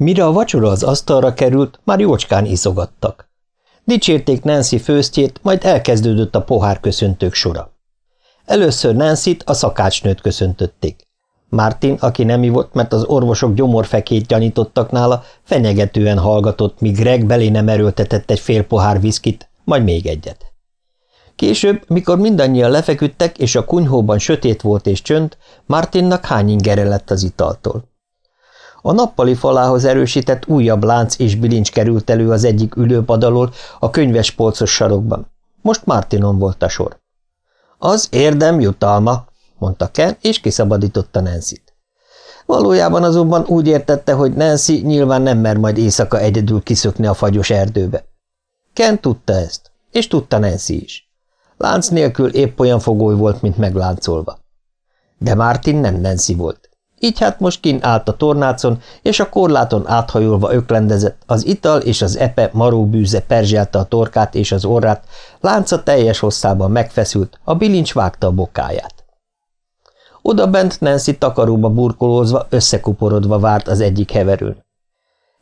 Mire a vacsora az asztalra került, már jócskán iszogattak. Dicsérték Nancy főztjét, majd elkezdődött a pohár köszöntők sora. Először Nancy-t, a szakácsnőt köszöntötték. Martin, aki nem ivott, mert az orvosok gyomorfekét gyanítottak nála, fenyegetően hallgatott, míg Greg belé nem erőltetett egy fél pohár viszkit, majd még egyet. Később, mikor mindannyian lefeküdtek, és a kunyhóban sötét volt és csönd, Martinnak hány ingere lett az italtól. A nappali falához erősített újabb lánc és bilincs került elő az egyik ülőpadalól a könyves polcos sarokban. Most Martinon volt a sor. Az érdem jutalma, mondta Ken, és kiszabadította Nancy-t. Valójában azonban úgy értette, hogy Nancy nyilván nem mer majd éjszaka egyedül kiszökni a fagyos erdőbe. Ken tudta ezt, és tudta Nancy is. Lánc nélkül épp olyan fogoly volt, mint megláncolva. De Martin nem Nancy volt. Így hát most kin állt a tornácon, és a korláton áthajolva öklendezett, az ital és az epe maróbűze perzselte a torkát és az orrát, lánca teljes hosszában megfeszült, a bilincs vágta a bokáját. Oda bent Nancy takaróba burkolózva, összekuporodva várt az egyik heverőn.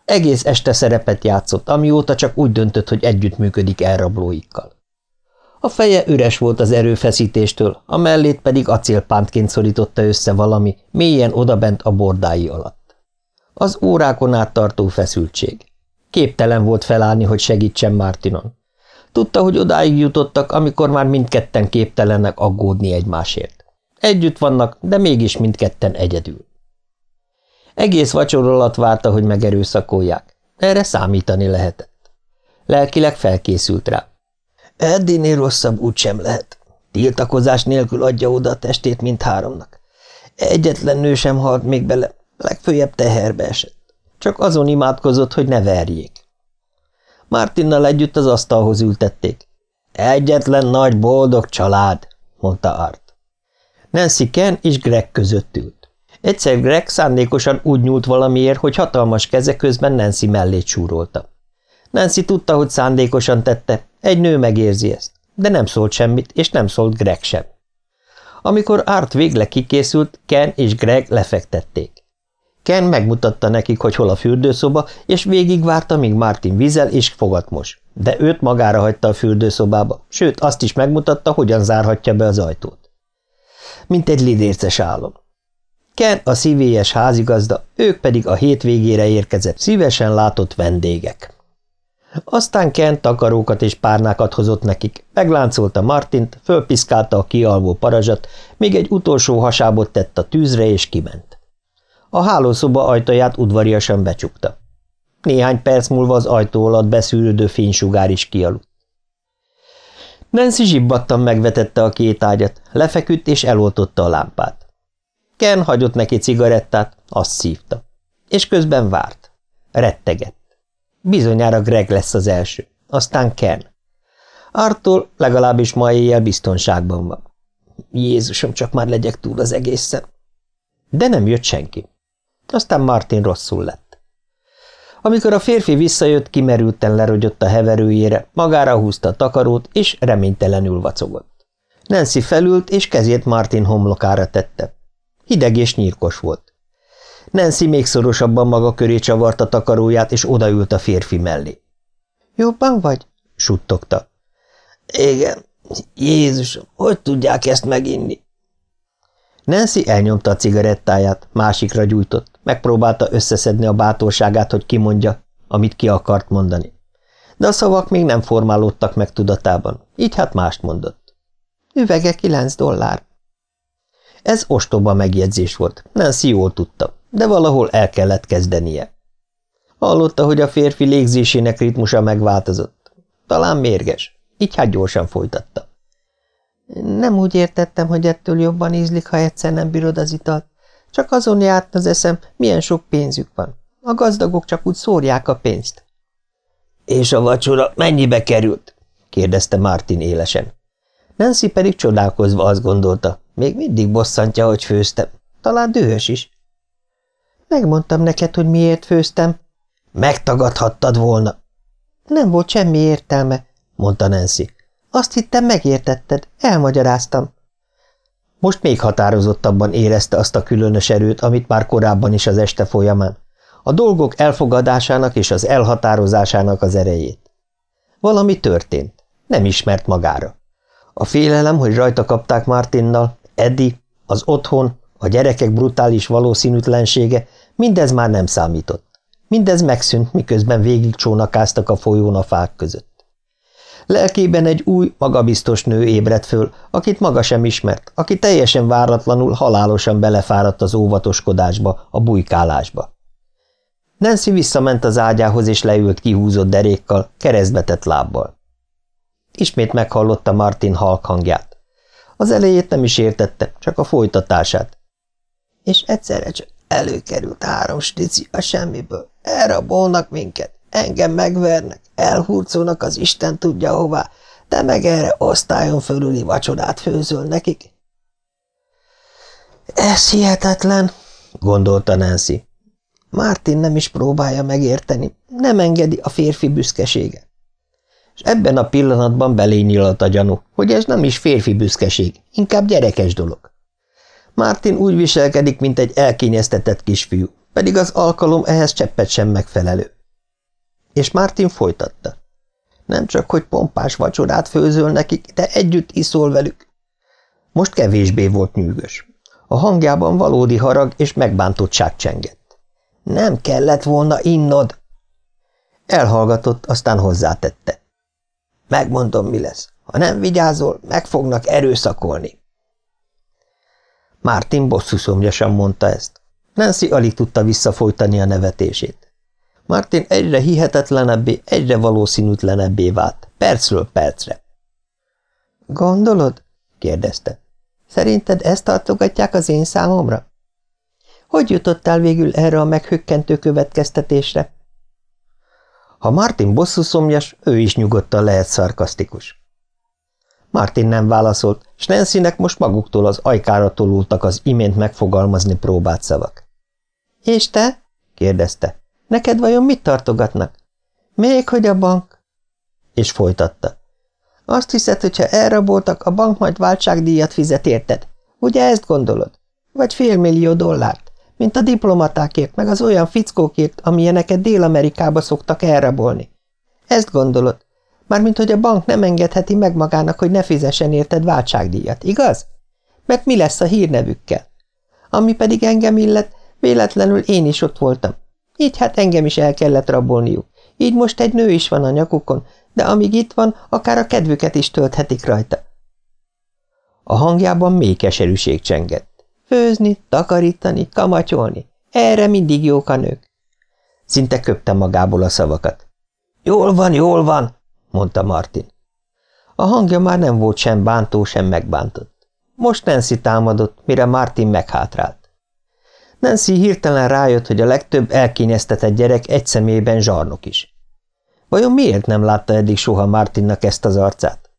Egész este szerepet játszott, amióta csak úgy döntött, hogy együttműködik elrablóikkal. A feje üres volt az erőfeszítéstől, a mellét pedig acélpántként szorította össze valami, mélyen odabent a bordái alatt. Az órákon át tartó feszültség. Képtelen volt felállni, hogy segítsen Martinon. Tudta, hogy odáig jutottak, amikor már mindketten képtelenek aggódni egymásért. Együtt vannak, de mégis mindketten egyedül. Egész vacsor alatt várta, hogy megerőszakolják. Erre számítani lehetett. Lelkileg felkészült rá. Eddinél rosszabb úgy sem lehet. Tiltakozás nélkül adja oda a testét mint háromnak. Egyetlen nő sem halt még bele, legfőjebb teherbe esett. Csak azon imádkozott, hogy ne verjék. Martinnal együtt az asztalhoz ültették. Egyetlen nagy boldog család, mondta Art. Nancy Ken és Greg között ült. Egyszer Greg szándékosan úgy nyúlt valamiért, hogy hatalmas keze közben Nancy mellét súrolta. Nancy tudta, hogy szándékosan tette, egy nő megérzi ezt, de nem szólt semmit, és nem szólt Greg sem. Amikor Art végleg kikészült, Ken és Greg lefektették. Ken megmutatta nekik, hogy hol a fürdőszoba, és végigvárta, míg Martin vizel és fogat mos, de őt magára hagyta a fürdőszobába, sőt azt is megmutatta, hogyan zárhatja be az ajtót. Mint egy lidérces álom. Ken a szívélyes házigazda, ők pedig a hétvégére érkezett szívesen látott vendégek. Aztán Kent takarókat és párnákat hozott nekik, megláncolta Martint, fölpiszkálta a kialvó parazsat, még egy utolsó hasábot tett a tűzre, és kiment. A hálószoba ajtaját udvariasan becsukta. Néhány perc múlva az ajtó alatt beszűrődő fénysugár is kialudt. Nancy zsibbattan megvetette a két ágyat, lefeküdt és eloltotta a lámpát. Ken hagyott neki cigarettát, azt szívta. És közben várt. Rettegett. Bizonyára Greg lesz az első, aztán Ken. Artól legalábbis ma éjjel biztonságban van. Jézusom, csak már legyek túl az egészen. De nem jött senki. Aztán Martin rosszul lett. Amikor a férfi visszajött, kimerülten lerogyott a heverőjére, magára húzta a takarót, és reménytelenül vacogott. Nancy felült, és kezét Martin homlokára tette. Hideg és nyírkos volt. Nancy még szorosabban maga köré csavarta takaróját, és odaült a férfi mellé. – Jobban vagy? – suttogta. – Igen. Jézusom, hogy tudják ezt meginni? Nancy elnyomta a cigarettáját, másikra gyújtott, megpróbálta összeszedni a bátorságát, hogy kimondja, amit ki akart mondani. De a szavak még nem formálódtak meg tudatában, így hát mást mondott. Üvege kilenc dollár. Ez ostoba megjegyzés volt, Nancy jól tudta de valahol el kellett kezdenie. Hallotta, hogy a férfi légzésének ritmusa megváltozott. Talán mérges, így hát gyorsan folytatta. Nem úgy értettem, hogy ettől jobban ízlik, ha egyszer nem bírod az italt. Csak azon járt az eszem, milyen sok pénzük van. A gazdagok csak úgy szórják a pénzt. És a vacsora mennyibe került? kérdezte Martin élesen. Nancy pedig csodálkozva azt gondolta, még mindig bosszantja, hogy főztem. Talán dühös is. Megmondtam neked, hogy miért főztem. Megtagadhattad volna. Nem volt semmi értelme, mondta Nancy. Azt hittem, megértetted. Elmagyaráztam. Most még határozottabban érezte azt a különös erőt, amit már korábban is az este folyamán. a dolgok elfogadásának és az elhatározásának az erejét. Valami történt, nem ismert magára. A félelem, hogy rajta kapták Martinnal, Eddie, az otthon, a gyerekek brutális valószínűtlensége, mindez már nem számított. Mindez megszűnt, miközben végig csónakáztak a folyón a fák között. Lelkében egy új, magabiztos nő ébredt föl, akit maga sem ismert, aki teljesen váratlanul, halálosan belefáradt az óvatoskodásba, a bujkálásba. Nancy visszament az ágyához, és leült kihúzott derékkal, keresztbetett lábbal. Ismét meghallotta Martin halk hangját. Az elejét nem is értette, csak a folytatását. És egyszerre csak előkerült három stici a semmiből. Elrabolnak minket, engem megvernek, elhurcolnak az Isten tudja hová, de meg erre osztályon fölüli vacsorát főzöl nekik. Ez hihetetlen, gondolta Nancy. Martin nem is próbálja megérteni, nem engedi a férfi büszkesége. És ebben a pillanatban belényilat a gyanú, hogy ez nem is férfi büszkeség, inkább gyerekes dolog. Martin úgy viselkedik, mint egy elkényeztetett kisfiú, pedig az alkalom ehhez cseppet sem megfelelő. És Martin folytatta. Nem csak, hogy pompás vacsorát főzöl nekik, de együtt iszol velük. Most kevésbé volt nyűgös. A hangjában valódi harag és megbántottság csengett. Nem kellett volna innod. Elhallgatott, aztán hozzátette. Megmondom, mi lesz. Ha nem vigyázol, meg fognak erőszakolni. Martin bosszúszomjasan mondta ezt. Nancy alig tudta visszafolytani a nevetését. Martin egyre hihetetlenebbé, egyre valószínűtlenebbé vált, percről percre. – Gondolod? – kérdezte. – Szerinted ezt tartogatják az én számomra? Hogy jutottál végül erre a meghökkentő következtetésre? Ha Martin bosszúszomjas, ő is nyugodtan lehet szarkasztikus. Martin nem válaszolt, s Nancynek most maguktól az ajkára tolultak az imént megfogalmazni próbált szavak. – És te? – kérdezte. – Neked vajon mit tartogatnak? – Még hogy a bank? És folytatta. – Azt hiszed, hogyha elraboltak, a bank majd váltságdíjat fizet érted? Ugye ezt gondolod? Vagy félmillió dollárt, mint a diplomatákért, meg az olyan fickókért, amilyeneket Dél-Amerikába szoktak elrabolni. Ezt gondolod? Mármint, hogy a bank nem engedheti meg magának, hogy ne fizessen érted váltságdíjat, igaz? Mert mi lesz a hírnevükkel? Ami pedig engem illet, véletlenül én is ott voltam. Így hát engem is el kellett rabolniuk. Így most egy nő is van a nyakukon, de amíg itt van, akár a kedvüket is tölthetik rajta. A hangjában mély keserűség csengett. Főzni, takarítani, kamatyolni. Erre mindig jók a nők. Szinte köpte magából a szavakat. Jól van, jól van, mondta Martin. A hangja már nem volt sem bántó, sem megbántott. Most Nancy támadott, mire Martin meghátrált. Nancy hirtelen rájött, hogy a legtöbb elkényeztetett gyerek egy személyben zsarnok is. Vajon miért nem látta eddig soha Martinnak ezt az arcát?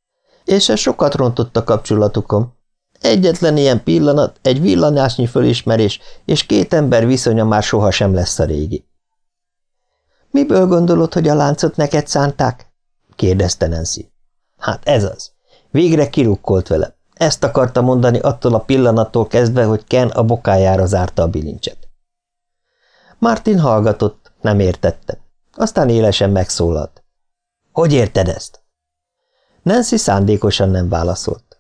És ez sokat rontott a kapcsolatukon. Egyetlen ilyen pillanat, egy villanásnyi fölismerés, és két ember viszonya már soha sem lesz a régi. Miből gondolod, hogy a láncot neked szánták? Kérdezte Nancy. Hát ez az. Végre kirukkolt vele. Ezt akarta mondani attól a pillanattól kezdve, hogy Ken a bokájára zárta a bilincset. Martin hallgatott, nem értette. Aztán élesen megszólalt. Hogy érted ezt? Nancy szándékosan nem válaszolt.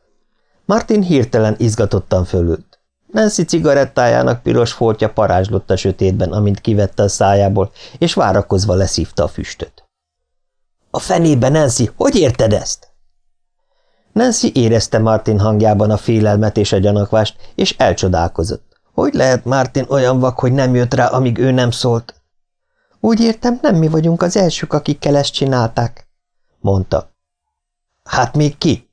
Martin hirtelen izgatottan fölült. Nancy cigarettájának piros foltja parázslott a sötétben, amint kivette a szájából, és várakozva leszívta a füstöt. A fenébe, Nancy, hogy érted ezt? Nancy érezte Martin hangjában a félelmet és a gyanakvást, és elcsodálkozott. Hogy lehet Martin olyan vak, hogy nem jött rá, amíg ő nem szólt? Úgy értem, nem mi vagyunk az elsők, akikkel ezt csinálták, mondta. Hát még ki?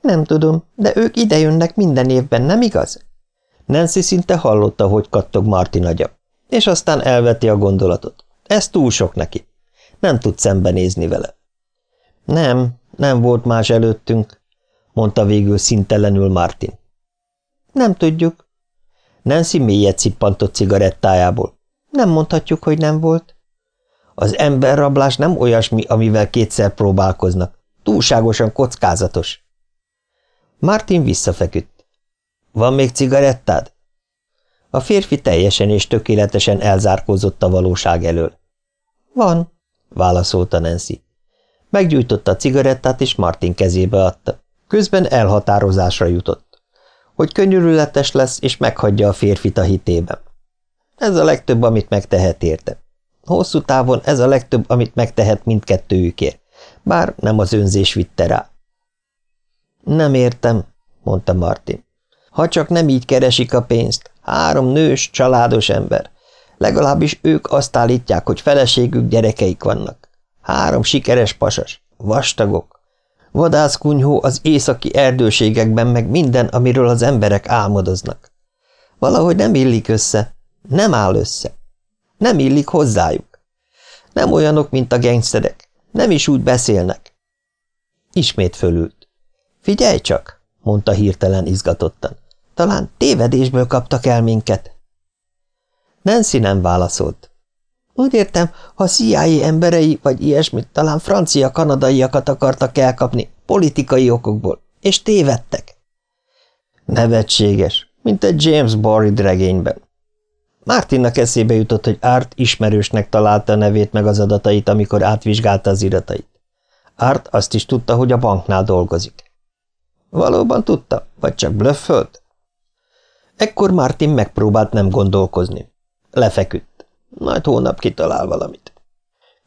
Nem tudom, de ők idejönnek minden évben, nem igaz? Nancy szinte hallotta, hogy kattog Martin agya, és aztán elveti a gondolatot. Ez túl sok neki. Nem tud szembenézni vele. Nem, nem volt más előttünk, mondta végül szintelenül Martin. Nem tudjuk. Nancy mélyet cippantott cigarettájából. Nem mondhatjuk, hogy nem volt. Az emberrablás nem olyasmi, amivel kétszer próbálkoznak. Túlságosan kockázatos. Martin visszafeküdt. Van még cigarettád? A férfi teljesen és tökéletesen elzárkózott a valóság elől. Van, válaszolta Nancy. Meggyújtotta a cigarettát, és Martin kezébe adta. Közben elhatározásra jutott, hogy könyörületes lesz, és meghagyja a férfit a hitében. Ez a legtöbb, amit megtehet érte. Hosszú távon ez a legtöbb, amit megtehet mindkettőjükért, bár nem az önzés vitte rá. Nem értem, mondta Martin. Ha csak nem így keresik a pénzt, három nős, családos ember. Legalábbis ők azt állítják, hogy feleségük, gyerekeik vannak. Három sikeres pasas, vastagok. Vadászkunyhó az északi erdőségekben meg minden, amiről az emberek álmodoznak. Valahogy nem illik össze, nem áll össze. Nem illik hozzájuk. Nem olyanok, mint a gengszerek. Nem is úgy beszélnek. Ismét fölült. Figyelj csak, mondta hirtelen izgatottan. Talán tévedésből kaptak el minket. Nancy nem válaszolt. Úgy értem, ha CIA emberei vagy ilyesmit, talán francia-kanadaiakat akartak elkapni, politikai okokból, és tévedtek. Nevetséges, mint egy James Barry regényben. Mártinnak eszébe jutott, hogy Art ismerősnek találta a nevét meg az adatait, amikor átvizsgálta az iratait. Art azt is tudta, hogy a banknál dolgozik. Valóban tudta, vagy csak blöffölt? Ekkor Martin megpróbált nem gondolkozni. Lefeküdt. Majd hónap kitalál valamit.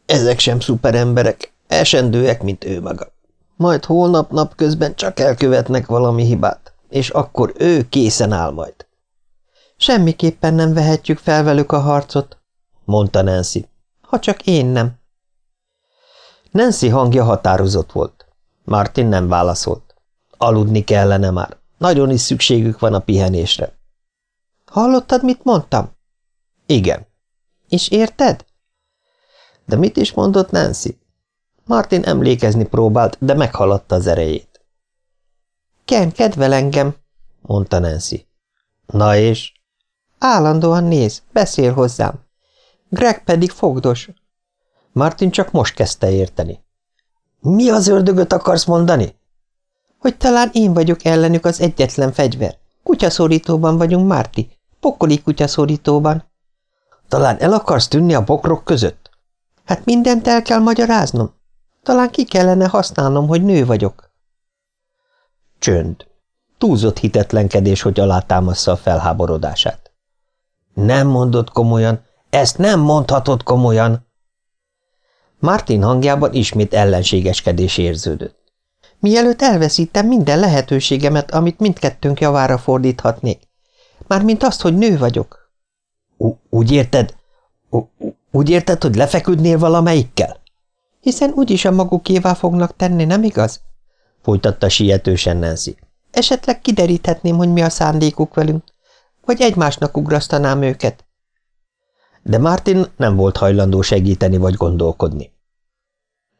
Ezek sem szuperemberek, esendőek, mint ő maga. Majd holnap napközben csak elkövetnek valami hibát, és akkor ő készen áll majd. Semmiképpen nem vehetjük fel velük a harcot, mondta Nancy. Ha csak én nem. Nancy hangja határozott volt. Martin nem válaszolt. Aludni kellene már. Nagyon is szükségük van a pihenésre. Hallottad, mit mondtam? Igen. És érted? De mit is mondott Nancy? Martin emlékezni próbált, de meghaladta az erejét. Ken kedvel engem, mondta Nancy. Na és? Állandóan néz, beszél hozzám. Greg pedig fogdos. Martin csak most kezdte érteni. Mi az ördögöt akarsz mondani? Hogy talán én vagyok ellenük az egyetlen fegyver. Kutyaszorítóban vagyunk, Márti. Pokoli kutyaszorítóban. Talán el akarsz tűnni a bokrok között? Hát mindent el kell magyaráznom. Talán ki kellene használnom, hogy nő vagyok. Csönd. Túlzott hitetlenkedés, hogy alátámassza a felháborodását. Nem mondod komolyan, ezt nem mondhatod komolyan. Martin hangjában ismét ellenségeskedés érződött. Mielőtt elveszítem minden lehetőségemet, amit mindkettőnk javára fordíthatnék. Mármint azt, hogy nő vagyok. Úgy érted? Úgy érted, hogy lefeküdnél valamelyikkel? Hiszen úgyis a magukévá fognak tenni, nem igaz? Folytatta sietősen Nancy. Esetleg kideríthetném, hogy mi a szándékuk velünk hogy egymásnak ugrasztanám őket. De Martin nem volt hajlandó segíteni vagy gondolkodni.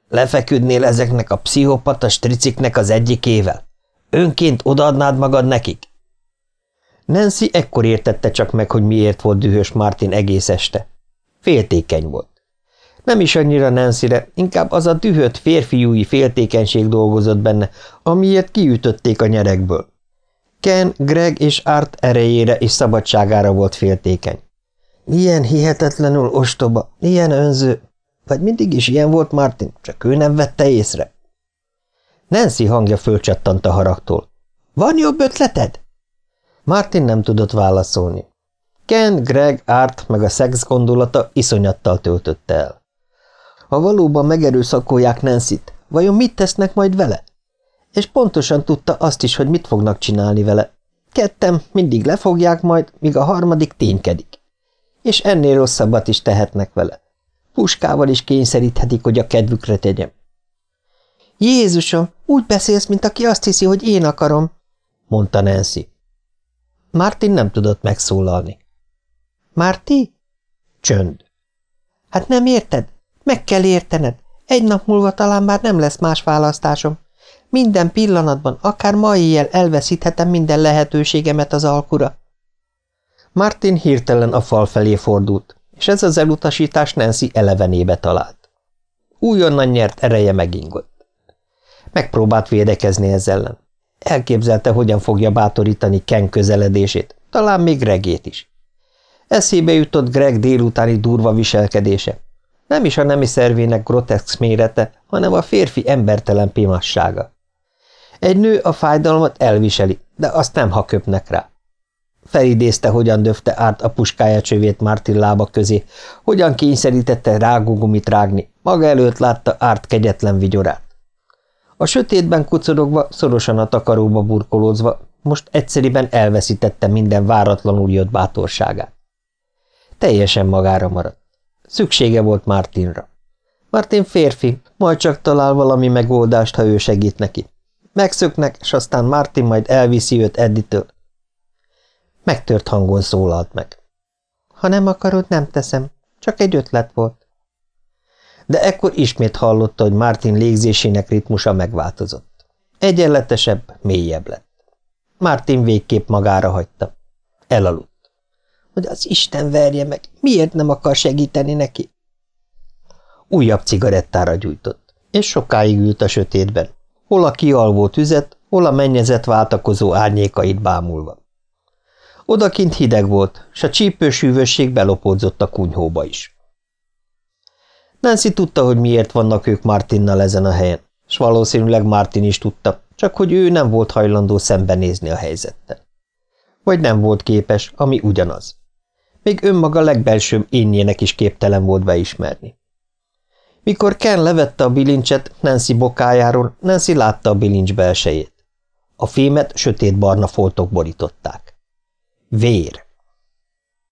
Lefeküdnél ezeknek a pszichopata striciknek az egyikével? Önként odaadnád magad nekik? Nancy ekkor értette csak meg, hogy miért volt dühös Martin egész este. Féltékeny volt. Nem is annyira Nancyre, inkább az a dühött férfiúi féltékenység dolgozott benne, amiért kiütötték a nyerekből. Ken, Greg és Art erejére és szabadságára volt féltékeny. Milyen hihetetlenül ostoba, milyen önző. Vagy mindig is ilyen volt Martin, csak ő nem vette észre. Nancy hangja fölcsattant a haragtól. Van jobb ötleted? Martin nem tudott válaszolni. Ken, Greg, Art meg a szex gondolata iszonyattal töltötte el. Ha valóban megerőszakolják Nancy-t, vajon mit tesznek majd vele? és pontosan tudta azt is, hogy mit fognak csinálni vele. Kettem mindig lefogják majd, míg a harmadik ténykedik. És ennél rosszabbat is tehetnek vele. Puskával is kényszeríthetik, hogy a kedvükre tegyem. Jézusom, úgy beszélsz, mint aki azt hiszi, hogy én akarom, mondta Nancy. Martin nem tudott megszólalni. Márti? Csönd. Hát nem érted? Meg kell értened. Egy nap múlva talán már nem lesz más választásom. Minden pillanatban, akár ma éjjel elveszíthetem minden lehetőségemet az alkura. Martin hirtelen a fal felé fordult, és ez az elutasítás Nancy elevenébe talált. Újonnan nyert ereje megingott. Megpróbált védekezni ezzel ellen. Elképzelte, hogyan fogja bátorítani Ken közeledését, talán még regét is. Eszébe jutott Greg délutáni durva viselkedése. Nem is a nemi szervének groteszk mérete, hanem a férfi embertelen pimassága. Egy nő a fájdalmat elviseli, de azt nem, ha köpnek rá. Felidézte, hogyan döfte árt a puskája csövét Martin lába közé, hogyan kényszerítette rágógumit rágni, maga előtt látta árt kegyetlen vigyorát. A sötétben kucorogva, szorosan a takaróba burkolózva, most egyszeriben elveszítette minden váratlanul jött bátorságát. Teljesen magára maradt. Szüksége volt Martinra. Martin férfi, majd csak talál valami megoldást, ha ő segít neki. Megszöknek, és aztán Martin majd elviszi őt Edditől. Megtört hangon szólalt meg. Ha nem akarod, nem teszem. Csak egy ötlet volt. De ekkor ismét hallotta, hogy Martin légzésének ritmusa megváltozott. Egyenletesebb, mélyebb lett. Martin végképp magára hagyta. Elaludt. Hogy az Isten verje meg, miért nem akar segíteni neki? Újabb cigarettára gyújtott, és sokáig ült a sötétben, hol a kialvó tüzet, hol a mennyezet váltakozó árnyékait bámulva. Odakint hideg volt, s a csípős hűvösség belopódzott a kunyhóba is. Nancy tudta, hogy miért vannak ők Martinnal ezen a helyen, s valószínűleg Martin is tudta, csak hogy ő nem volt hajlandó szembenézni a helyzettel. Vagy nem volt képes, ami ugyanaz. Még önmaga legbelsőbb énjének is képtelen volt beismerni. Mikor Ken levette a bilincset Nancy bokájáról, Nancy látta a bilincs belsejét. A fémet sötét barna foltok borították. Vér.